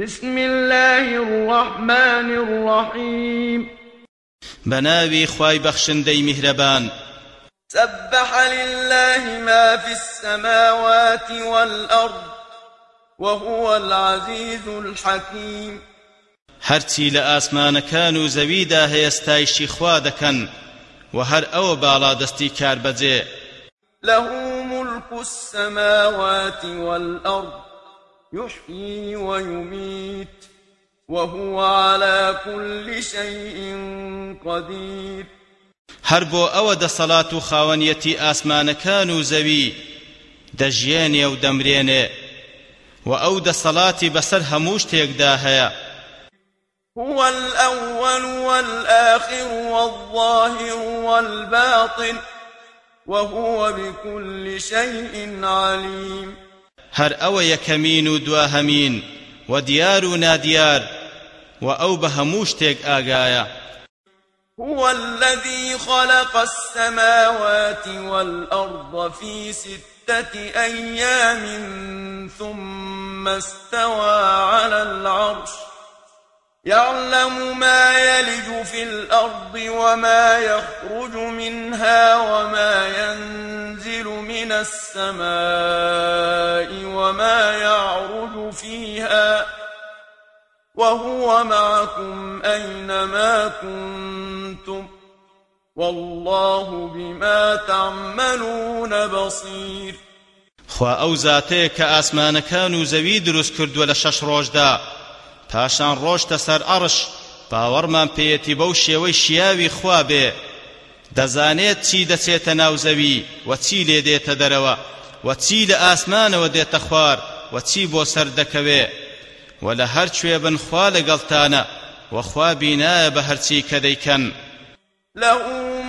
بسم الله الرحمن الرحيم. بناوي خواي بخشندي مهربان سبح لله ما في السماوات والأرض وهو العزيز الحكيم. هەرچی لە ئاسمانەکان و زەویدا هەیە ستایشی خوا دەکەن و هەر ئەوە باڵا دەستی کار بەجێ. له ملك السماوات والأرض يحيي ويميت وهو على كل شيء قدير. هەر بۆ ئەوە دەسەڵات و خاوەنیەتی ئاسمانەکان و زەوی دەژیێنێ و دەمرێنێ و ئەو دەسەڵاتی بەسەر هەموو شتێکدا هەیە. هو الأول والآخر والظاهر والباطن وهو بكل شيء عليم. هر أو یکمین و دواهمین و دیار و نادیار آگایا هو الذي خلق السماوات والأرض في ستة أيام ثم استوى على العرش. يعلم ما يلج في الأرض وما يخرج منها وما ينزل من السماء وما يعرج فيها وهو معكم أينما كنتم والله بما تعملون بصير. خوا ئەو زاتەیە کە ئاسمانەکان و زەوی دروست پاشان ڕۆشتە سەر ئەڕش باوەڕمان پێیەتی بەو شێوەی شیاوی خوا بێ. دەزانێت چی دەچێتە ناو زەوی و چی لێ دێتە دەرەوە و چی لە ئاسمانەوە دێتە خوار و چی بۆ سەر دەکەوێ. و لە هەر کوێ بن خوا لەگەڵتانە وخوا بینایە بە هەرچی کە دەیکەن. له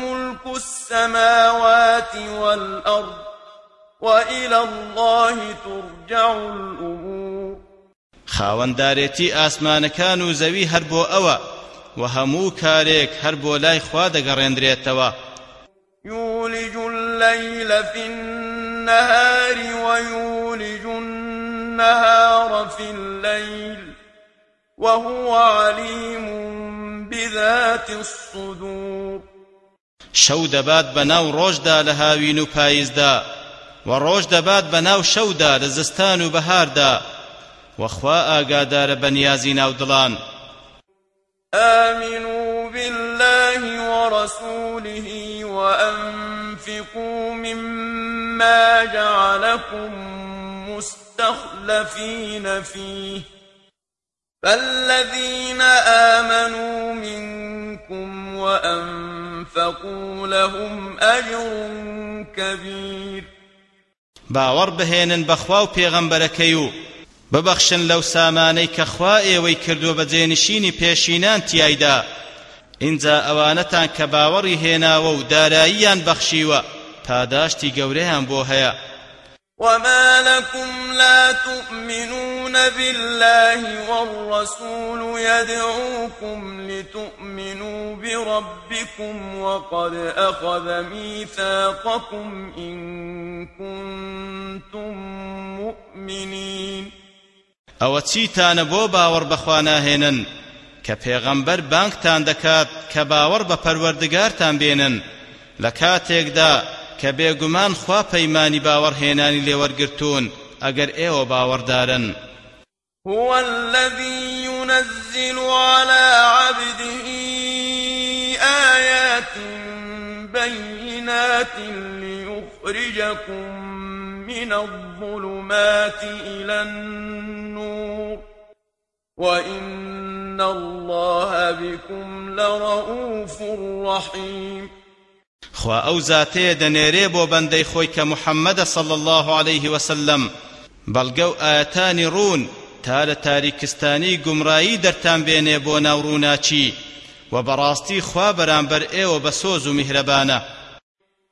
ملك السماوات والأرض وإلى الله ترجع الأمور. خاوەندارێتی ئاسمانەکان و زەوی هەر بۆ ئەوە و هەموو کارێک هەر بۆ لای خوا دەگەڕێندرێتەوە. يولج الليل في النهار ويولج النهار في الليل وهو عليم بذات الصدور. شەو دەبات بەناو ڕۆژدا لە هاوین و پاییزدا و ڕۆژ دەبات بەناو شەودا لە زستان و بەهاردا وخوا آقادار بنيازي ناودلان آمنوا بالله ورسوله وأنفقوا مما جعلكم مستخلفين فيه. فالذين آمنوا منكم وأنفقوا لهم أجر كبير. باور بهێنن بەخوا و پێغەمبەرەکەی ببخشن لەو سامانەی کە خوا ئێوەی کردووە بە جێنشینی پێشینان تیایدا. اینجا ئەوانەتان کە باوەڕی هێناوە و داراییان بەخشیوە پاداشتی گەورەیان بۆ هەیە. وما لكم لا تؤمنون بالله والرسول يدعوكم لتؤمنوا بربكم وقد أخذ ميثاقكم إن كنتم مؤمنين. ئەوە چیتانە بۆ باوەڕ بەخوا ناهێنن کە پێغەمبەر بانگتان دەکات کە باوەڕ بە پەروەردگارتان بێنن. لە کاتێکدا کە بێگومان خوا پەیمانی باوەڕهێنانی لێوەرگرتوون ئەگەر ئێوە باوەڕدارن. هو الذي ينزل على عبده آيات بينات ليخرجكم من الظلمات إلى النور وإن الله بكم لرؤوف رحيم. خوا زاتەیە دەنێرێ بۆ بەندەی خۆی کە محەممەدە صڵ الله عليه وسلم. بەڵگە و ئاەتانی ڕوون تا لە تاریکستانی گومڕایی دەرتان بێنێ بۆ ناوڕووناچی. و بەڕاستی خوا بەرامبەر ئێوە بە سۆز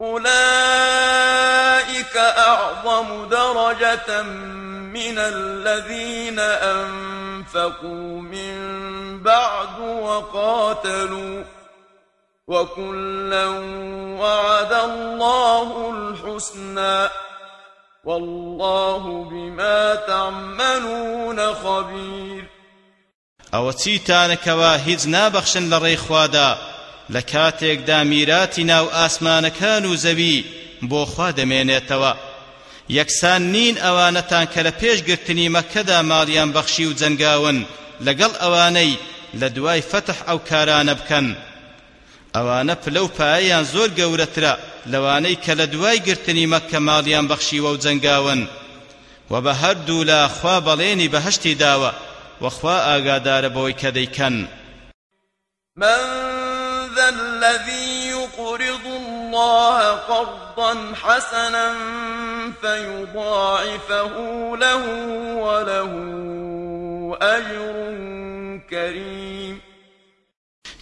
أولئك أعظم درجة من الذين أنفقوا من بعد وقاتلوا وكلا وعد الله الحسنى والله بما تعملون خبير. ئەوە چیتانەکەوە هیچ نابەخشن لە لە کاتێکدا میراتی ناو ئاسمانەکان و زەوی بۆ خوا دەمێنێتەوە. یەکسان نین ئەوانەتان کە لە پێشگرتنی مەکەدا ماڵیان بەخشی و جەنگاون لەگەڵ ئەوانەی لە دوای فتح ئەو کارانە بکەن. ئەوانە پلە و پایەیان زۆر گەورەترە لەوانەی کە لە دوای گرتنی مەکە ماڵیان بەخشیوە و جەنگاون. و بە هەردوو لا خوا بەڵێنی بەهشتی داوە وخوا ئاگادارە بەوەی کە دەیکەن. من ذا الذي يقرض الله قرضا حسنا فيضاعفه له وله أجر كريم.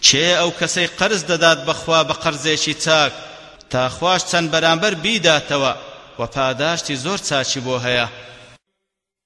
چێ ئەو کەسەی قرز دەدات بەخوا بە قەرزێکی چاک تا خوش چەند بەرامبەر بیداتەوە و پاداشتی زۆر چاچی بۆ هەیە.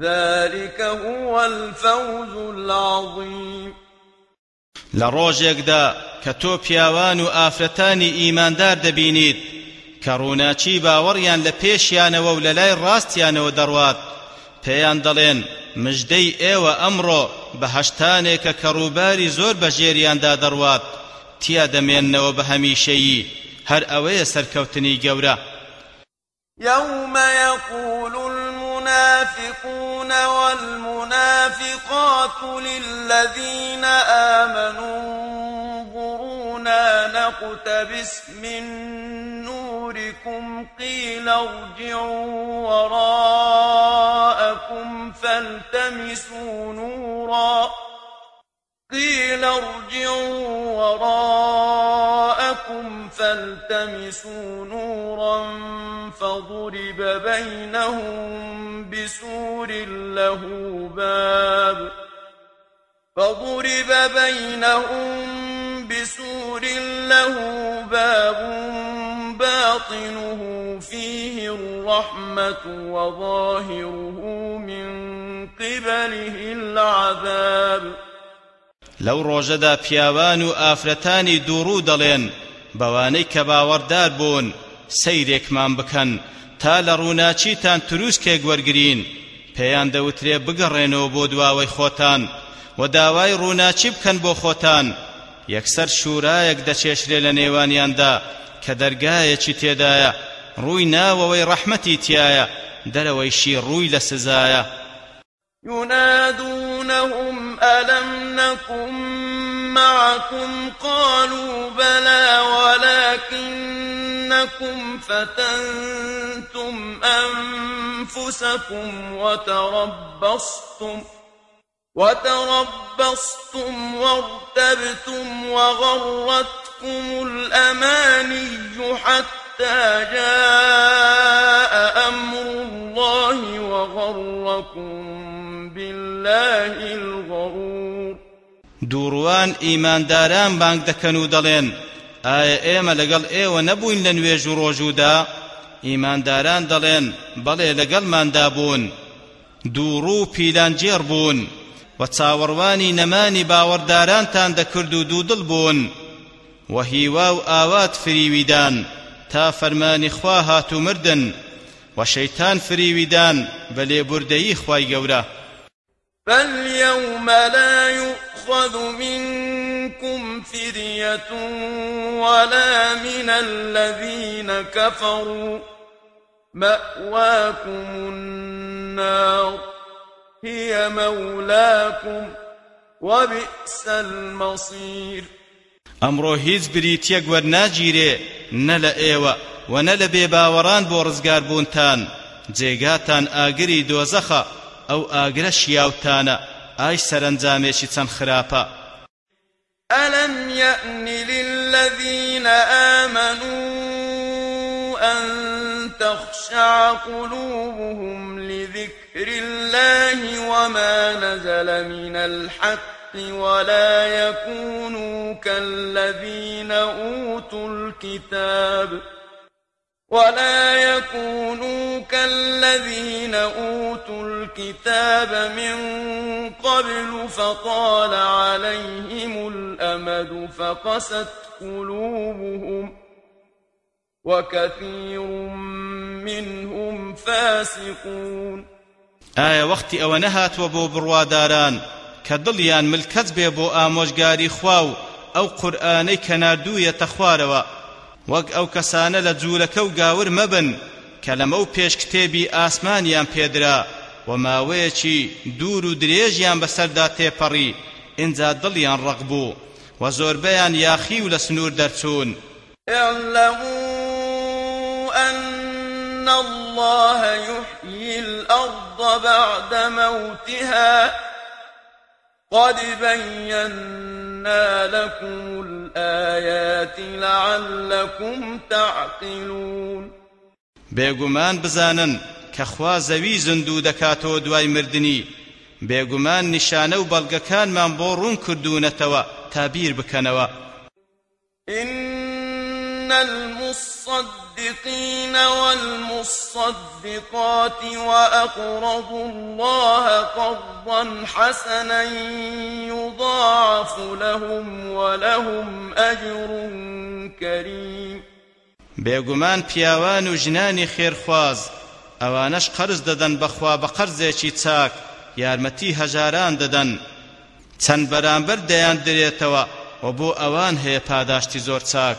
ذلك هو الفوز العظيم. لروجيكدا كتو پیاوان و ئافرەتانی ئیماندار دەبینیت کە ڕووناچی باوەڕیان لە پێشیانەوە و لە لای ڕاستیانەوە دەڕوات پێیان دەڵێن مژدەی ئێوە ئەمڕۆ بە هەشتانێکە کە ڕووباری زۆر بە ژێریاندا دەڕوات تیا دەمێننەوە بە هەمیشەیی هەر ئەوەیە سەرکەوتنی گەورە. يوم يقول المنافقون والمنافقات للذين آمنوا انظرونا نقتبس من نوركم قيل ارجعوا وراءكم فالتمسوا نورا قيل ارجعوا وراءكم فالتمسوا نورا فضرب بينهم بسور له باب فضرب بينهم بسور له باب باطنه فيه الرحمة وظاهره من قبله العذاب. لەو ڕۆژەدا پیاوان و ئافرەتانی بەوانەی کە باوەڕدار بوون سەیرێکمان بکەن. تا لە ڕووناچیتان تروسکێک وەرگرین پێیان دەوترێ بگەڕێنەوە بۆ دواوەی خۆتان. و داوای ڕووناچی بکەن بۆ خۆتان. یەکسەر شورایەک دەچێشرێ لە نێوانیاندا کە دەرگایەکی تێدایە. ڕووی ناوەوەی ڕەحمەتی تایە دەرەوەیشی ڕووی لە سزایە. ينادونهم ألم نكن معكم قالوا بلى ولكنكم فتنتم أنفسكم وتربصتم وتربصتم وارتبتم وغرتكم الأماني حتى جاء أمر الله وغركم بالله الغرور. دووڕوان ئیمانداران بانگ دەکەن و دەڵێن ئایا ئێمە لەگەڵ ئێوە نەبووین لە نوێژ و ڕۆژوودا ئیمانداران دەڵێن بەڵێ لەگەڵماندا بوون. دووڕوو پیلانجێر بوون. و چاوەڕوانی نەمانی باوەڕدارانتان دەکرد و دوودڵ بوون. و هیوا و ئاوات فریویدان تا فەرمانی خوا هاتو مردن. و شەیتان فریویدان بە لێبوردەیی خوای گەورە. فاليوم لا يؤخذ منكم فرية ولا من الذين كفروا مأواكم النار هي مولاكم وبئس المصير. ئەمڕۆ هیچ بریتیەک وەرناگیرێ نە لە ئێوە و نە لە بێباوەڕان بۆ ڕزگار بوونتان. جێگاتان ئاگری دۆزەخە ئای سەرنجامێکی چەند خراپە. ألم يأن للذين آمنوا أن تخشع قلوبهم لذكر الله وما نزل من الحق ولا يكونوا كالذين أوتوا الكتاب ولا يكونوا كالذين أوتوا الكتاب من قبل فطال عليهم الأمد فقست قلوبهم وكثير منهم فاسقون. آية وقت أو نهات وبو برواداران. کە دڵیان ملکەت بێ بۆ ئامۆژگاری خوا و ئەو وەک ئەو کەسانە لە جوولەکە و گاور مەبن کە لەمە و پێشکتێبی ئاسمانیان پێدرا و ماوەیەکی دوور و درێژیان بەسەردا تێپەڕی ئینجا دڵیان ڕق بوو و زۆربەیان یاخی و لە سنوور دەرچوون. اعلموا أن الله يحيي الأرض بعد موتها قد بينا لكم الآيات لعلكم تعقلون بێگومان بزانن کە خوا زەوی زندوو دەکاتەوە دوای مردنی. بێگومان نیشانە و بەڵگەکانمان بۆ ڕوون کردوونەتەوە تا بیر بکەنەوە إن المصدقين والمصدقات وأقرضوا الله قرضا حسنا يضاعف لهم ولهم أجر كريم. بێگومان پیاوان و ژنانی خێرخواز ئەوانەش قەرز دەدەن بەخوا بە قەرزێکی چاک یارمەتی هەژاران دەدەن. چەند بەرامبەر دەیان درێتەوە و بۆ ئەوان هەیە پاداشتی زۆر چاک.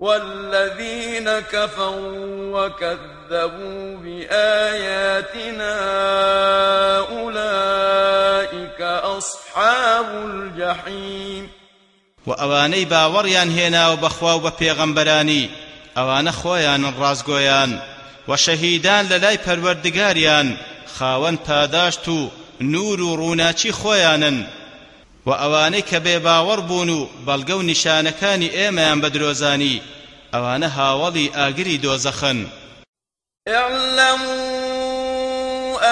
والذين كفروا وكذبوا بآياتنا أولئك أصحاب الجحيم. وأواني باوريان هنا وبخوا وبپیغمبراني أوان خويان رازگويان وشهيدان للاي پروردگاريان خاون پاداشتو نور و خۆیانن. و ئەوانەی کە بێ باوەڕ بوون و بەڵگە و نیشانەکانی ئێمەیان بە درۆزانی ئەوانە دۆزەخن اعلموا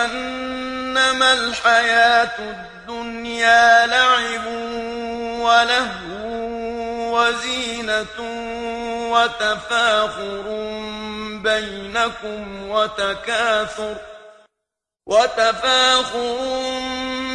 أنما الحياة الدنيا لعب ولهو وزينة وتفاخر بينكم وتكاثر وتفاخر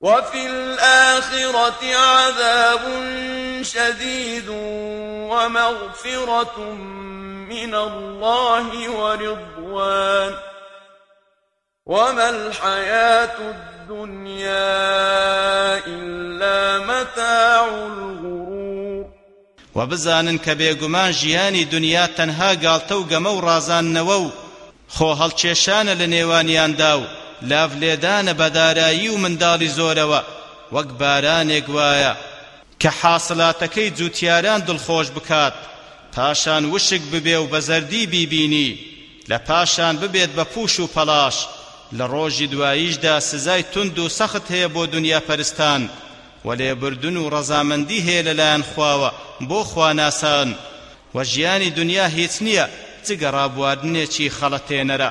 وفي الآخرة عذاب شديد ومغفرة من الله ورضوان. وما الحياة الدنيا إلا متاع الغرور. وبزانن کە بێگومان ژیانی دنیا تەنها گاڵتە و گەمە و ڕازاننەوە و خۆ هەڵکێشانە لە نێوانیاندا و لاف لێدانە بەدارایی و منداڵی زۆرەوە وەک بارانێک وایە. کە حاصلاتەکەی جوتیاران دڵخۆش بکات پاشان وشک ببێ و بە زەردی بیبینی. لە پاشان ببێت بە پوش و پەلاش لە ڕۆژی دواییشدا سزای تند و سەخت هەیە بۆ دنیا پەرستان. و لێبردن و ڕەزامەندی هەیە لەلایەن خواوە بۆ خواناسان. و ژیانی دنیا هیچ نییە جگە ڕابواردنێکی خەڵەتێنەرە.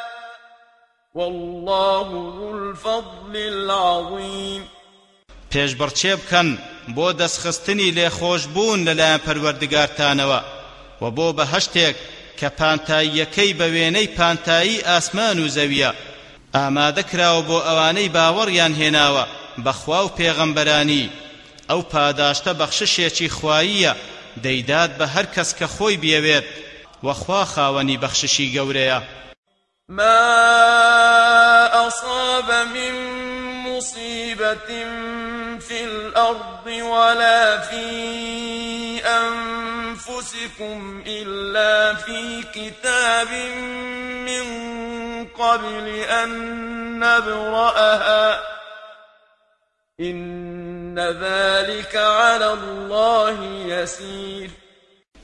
والله ذو الفضل العظيم. پێشبڕچێ بکەن بۆ دەستخستنی لێخۆشبوون لەلایەن پەروەردگارتانەوە و بۆ بەهەشتێک کە پانتاییەکەی بە وێنەی پانتایی ئاسمان و زەویە. ئامادە کراوە بۆ ئەوانەی باوەڕیان هێناوە بەخوا و پێغەمبەرانی. ئەو پاداشتە بەخششێکی خواییە دەیدات بە هەر کەس کە خۆی بێوێت وەخوا خاوەنی بەخششی گەورەیە. ما أصاب من مصيبة في الأرض ولا في أنفسكم إلا في كتاب من قبل أن نبرأها إن ذلك على الله يسير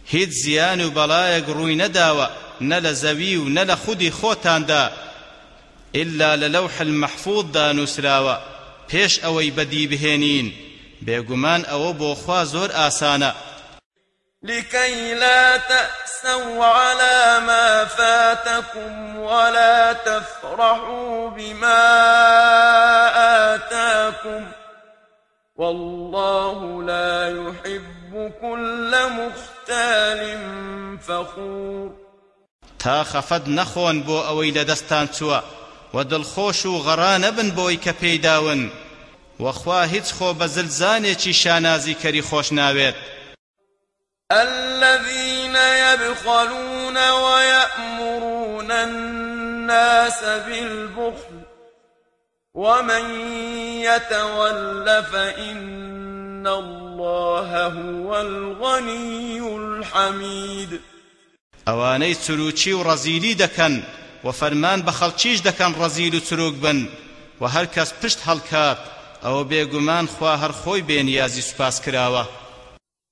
هیچ زیان و بەڵایەک ڕووی نە لە زەوی و نە لە خودی خۆتاندا. ئللا لە لەوح المەحفوظدا نووسراوە. پێش ئەوەی بەدی بهێنین. بێگومان خوا زۆر ئاسانە. لكي لا تأسوا على ما فاتكم ولا تفرحوا بما آتاكم. والله لا يحب كل مختال فخور. تا خەفەت نەخۆن بۆ ئەوەی لە دەستان چووە و دڵخۆش و غەڕا نەبن بۆی کە پێیداون. وەخوا هیچ خۆ بە زلزانێکی شانازی کەری خۆش ناوێت. الذين يبخلون ويأمرون الناس بالبخل ومن يتول فإن الله هو الغني الحميد ئەوانەی چروچی و ڕەزیلی دەکەن و فەرمان بە خەڵکیش دەکەن ڕەزیل و چروک بن و هەر کەس پشت هەڵکات ئەوە بێگومان خوا هەر خۆی بێنیازی سوپاس کراوە.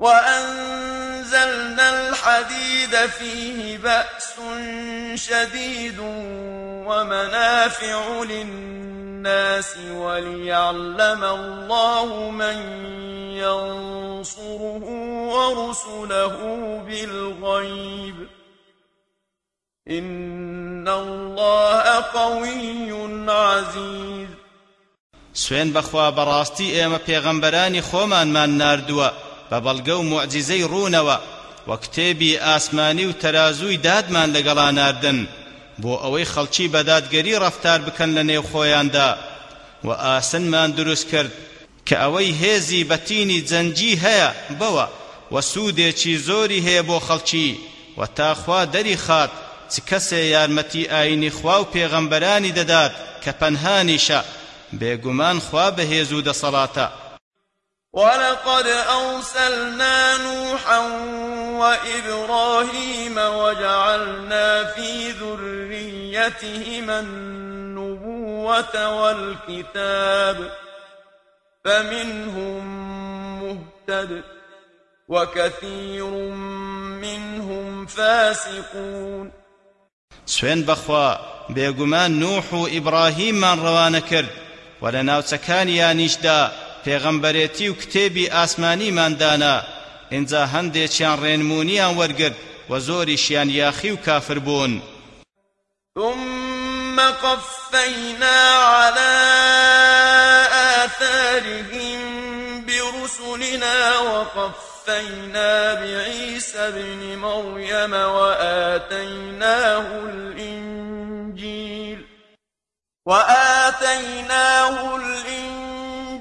وأنزلنا الحديد فيه بأس شديد ومنافع للناس وليعلم الله من ينصره ورسله بالغيب. إن الله قوي عزيز. سوێن بەخوا بەڕاستی ئێمە پێغەمبەرانی خۆمانمان ناردووە بە بەڵگە و معجزەی ڕوونەوە و کتێبی ئاسمانی و تەرازووی دادمان لەگەڵا ناردن بۆ ئەوەی خەڵکی بەدادگەری ڕەفتار بکەن لە نێو خۆیاندا و ئاسنمان دروست کرد کە ئەوەی هێزی بەتینی جەنجی هەیە بەوە و سوودێکی زۆری هەیە بۆ خەڵکی. و تاخوا دەری خات چ کەسێ یارمەتی ئاینی خوا و پێغەمبەرانی دەدات کە پەنهانیشە بێگومان خوا بەهێز و دەسەڵاتە. ولقد أرسلنا نوحا وإبراهيم وجعلنا في ذريتهما النبوة والكتاب فمنهم مهتد وكثير منهم فاسقون سوێن بەخوا بێگومان نوح و ئیبراهیممان ڕەوانە کرد و ناوچەکانیانیشدا پێغەمبەرێتی و کتێبی ئاسمانیمان دانا. ئینجا هەندێکیان ڕێنمونیان وەرگرت و زۆریشیان یاخی و کافر بوون. ثم قفينا على آثارهم برسلنا وقفينا بعيسى ابن مريم وآتيناه الإنجيل وآتيناه الإنجيل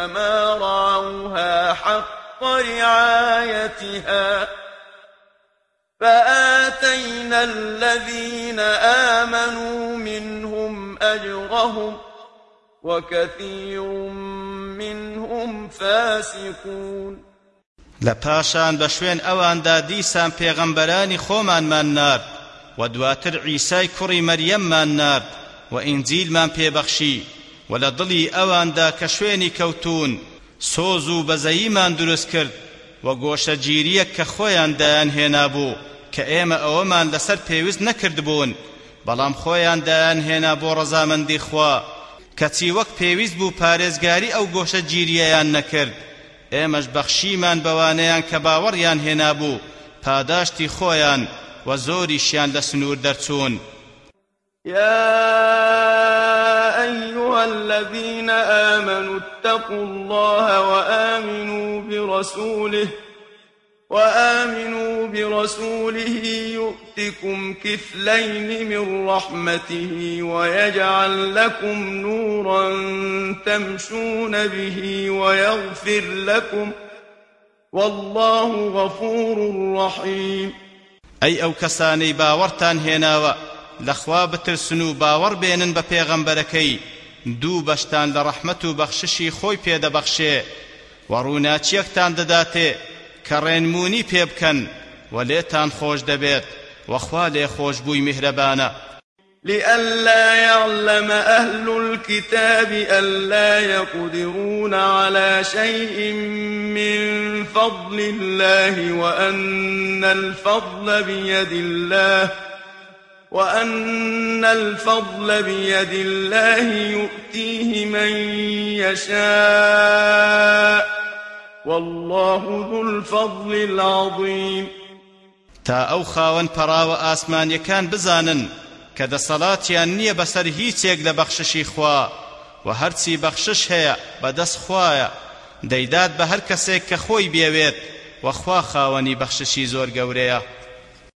فما رعوها حق رعايتها فآتينا الذين آمنوا منهم أجرهم وكثير منهم فاسقون. لە پاشان بە شوێن ئەواندا دیسان پێغەمبەرانی خۆمانمان نارد و دواتر عیسای کوڕی مەریەممان نارد و ئینجیلمان پێبەخشی. و لە دڵی ئەواندا کە شوێنی کەوتون سۆز و بەزەییمان دروست کرد و گۆشەگیریەک کە خۆیان دایان هێنا بوو کە ئێمە ئەوەمان لەسەر پێویست نەکردبوون بەڵام خۆیان دایان هێنا بۆ ڕەزامەندی خوا. کەچی وەک پێویست بوو پارێزگاری ئەو گۆشەگیریەیان نەکرد ئێمەش بەخشیمان بەوانەیان کە باوەڕیان هێنابوو پاداشتی خۆیان و زۆریشیان لە سنوور دەرچوون. يا الذين آمنوا اتقوا الله وآمنوا برسوله وآمنوا برسوله يؤتكم كفلين من رحمته ويجعل لكم نورا تمشون به ويغفر لكم والله غفور رحيم. أي أو كساني باورتان هناوە لەخوا بترسن بێنن بە پێغەمبەرەکەی دوو بەشتان لە ڕەحمەت و بەخششی خۆی پێدەبەخشێ و ڕووناچیەکتان دەداتێ؟ کە ڕێنمونی پێ بکەن و لێتان خۆش دەبێت وەخوا لێ خۆشبووی میهرەبانە. لئلا يعلم أهل الكتاب ألا يقدرون على شيء من فضل الله وأن الفضل بيد الله وأن الفضل بيد الله يؤتيه من يشاء. والله ذو الفضل العظيم. تا ئەو خاوەن پەراوە ئاسمانیەکان بزانن کە دەسەڵاتیان نییە بەسەر هیچێک لە بەخششی خوا و هەرچی بەخشش هەیە بەدەست خوایە. دەیدات بە هەر کەسێک کە خۆی بێوێت وەخوا خاوەنی بەخششی زۆر گەورەیە.